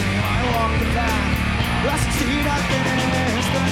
I walk the path, lost to.